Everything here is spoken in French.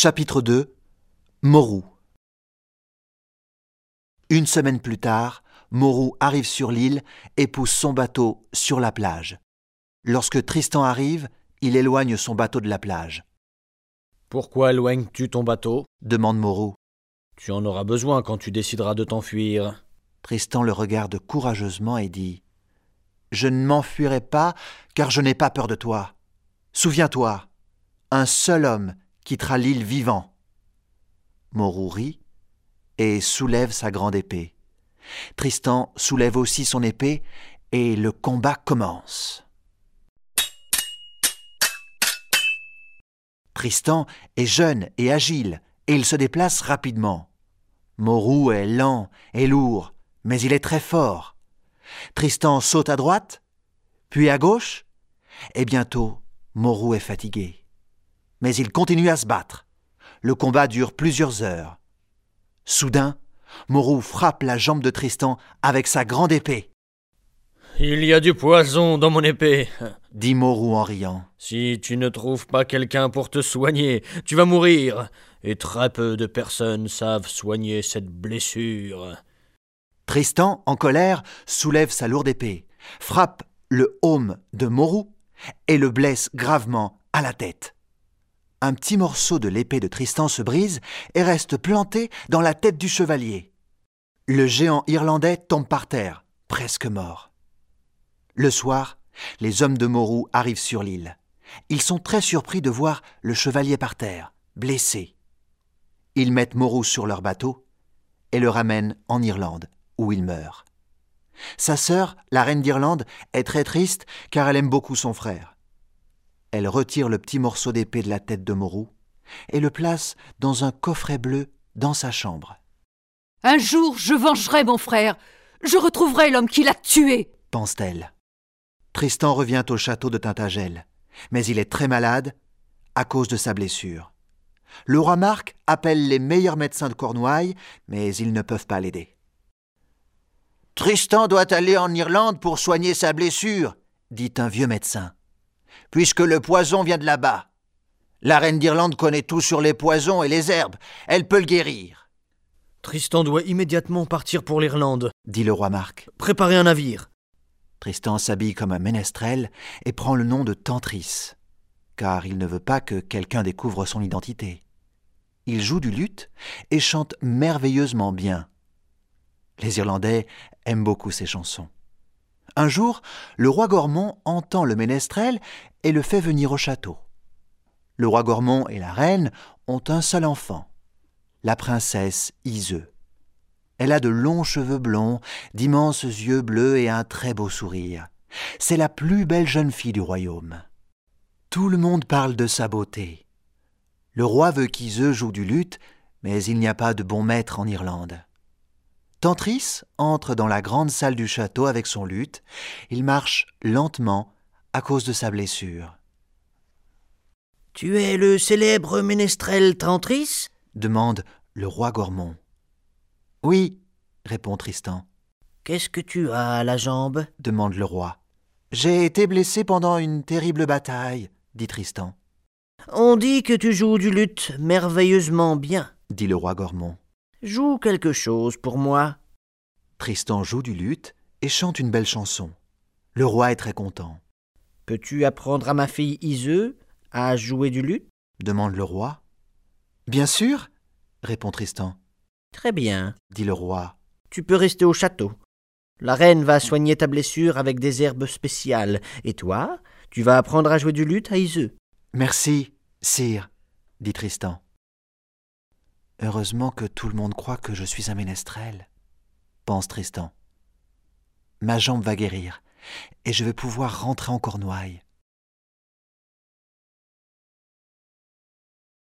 Chapitre 2 Morou Une semaine plus tard, Morou arrive sur l'île et pousse son bateau sur la plage. Lorsque Tristan arrive, il éloigne son bateau de la plage. Pourquoi éloignes-tu ton bateau? demande Morou. Tu en auras besoin quand tu décideras de t'enfuir. Tristan le regarde courageusement et dit Je ne m'enfuirai pas, car je n'ai pas peur de toi. Souviens-toi, un seul homme quittera l'île vivant. Morou rit et soulève sa grande épée. Tristan soulève aussi son épée et le combat commence. Tristan est jeune et agile et il se déplace rapidement. Morou est lent et lourd, mais il est très fort. Tristan saute à droite, puis à gauche, et bientôt Morou est fatigué. Mais il continue à se battre. Le combat dure plusieurs heures. Soudain, Morou frappe la jambe de Tristan avec sa grande épée. Il y a du poison dans mon épée, dit Morou en riant. Si tu ne trouves pas quelqu'un pour te soigner, tu vas mourir, et très peu de personnes savent soigner cette blessure. Tristan, en colère, soulève sa lourde épée, frappe le haume de Morou et le blesse gravement à la tête. Un petit morceau de l'épée de Tristan se brise et reste planté dans la tête du chevalier. Le géant irlandais tombe par terre, presque mort. Le soir, les hommes de Morou arrivent sur l'île. Ils sont très surpris de voir le chevalier par terre, blessé. Ils mettent Morou sur leur bateau et le ramènent en Irlande, où il meurt. Sa sœur, la reine d'Irlande, est très triste car elle aime beaucoup son frère. Elle retire le petit morceau d'épée de la tête de Morou et le place dans un coffret bleu dans sa chambre. Un jour, je vengerai mon frère. Je retrouverai l'homme qui l'a tué, pense-t-elle. Tristan revient au château de Tintagel, mais il est très malade à cause de sa blessure. Le roi Marc appelle les meilleurs médecins de Cornouailles, mais ils ne peuvent pas l'aider. Tristan doit aller en Irlande pour soigner sa blessure, dit un vieux médecin, puisque le poison vient de là-bas. La reine d'Irlande connaît tout sur les poisons et les herbes, elle peut le guérir. Tristan doit immédiatement partir pour l'Irlande, dit le roi Marc. Préparez un navire. Tristan s'habille comme un ménestrel et prend le nom de Tantris, car il ne veut pas que quelqu'un découvre son identité. Il joue du luth et chante merveilleusement bien. Les Irlandais aiment beaucoup ses chansons. Un jour, le roi Gormont entend le ménestrel et le fait venir au château. Le roi Gormont et la reine ont un seul enfant, la princesse Iseux. Elle a de longs cheveux blonds, d'immenses yeux bleus et un très beau sourire. C'est la plus belle jeune fille du royaume. Tout le monde parle de sa beauté. Le roi veut qu'Iseux joue du luth, mais il n'y a pas de bon maître en Irlande. Tantris entre dans la grande salle du château avec son luth. Il marche lentement à cause de sa blessure. Tu es le célèbre ménestrel Tantris? demande le roi Gormont. Oui, répond Tristan. Qu'est-ce que tu as à la jambe? demande le roi. J'ai été blessé pendant une terrible bataille, dit Tristan. On dit que tu joues du luth merveilleusement bien, dit le roi Gormont. Joue quelque chose pour moi. Tristan joue du luth et chante une belle chanson. Le roi est très content. Peux-tu apprendre à ma fille Iseux à jouer du luth? Demande le roi. Bien sûr, répond Tristan. Très bien, dit le roi. Tu peux rester au château. La reine va soigner ta blessure avec des herbes spéciales, et toi, tu vas apprendre à jouer du luth à Iseux. Merci, sire, dit Tristan. Heureusement que tout le monde croit que je suis un ménestrel, pense Tristan. Ma jambe va guérir, et je vais pouvoir rentrer en Cornouailles.